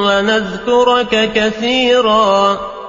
وَنَذْكُرَكَ كَثِيرًا.